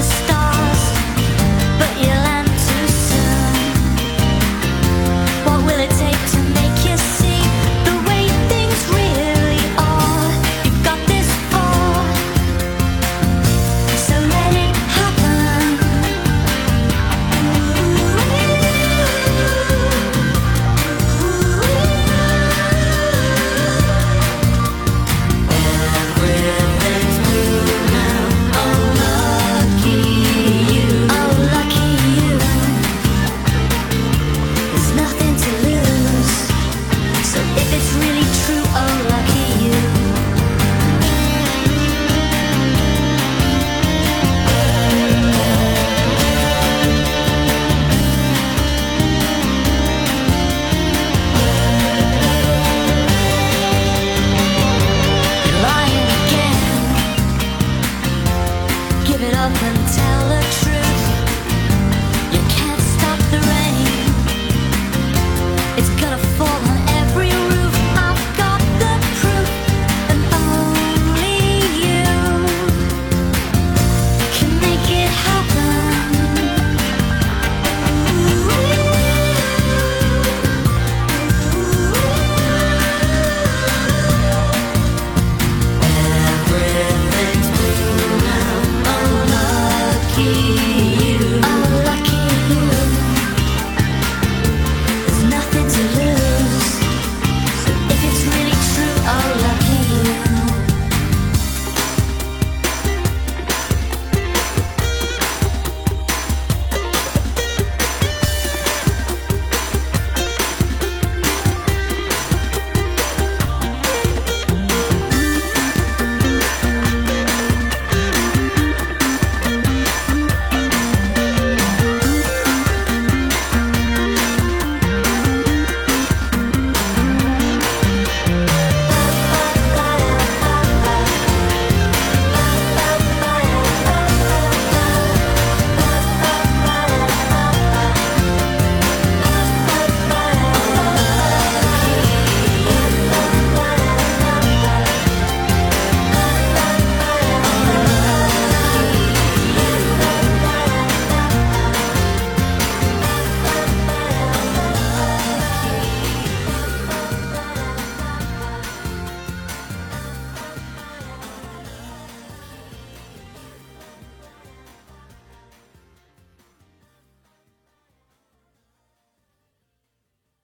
the stars.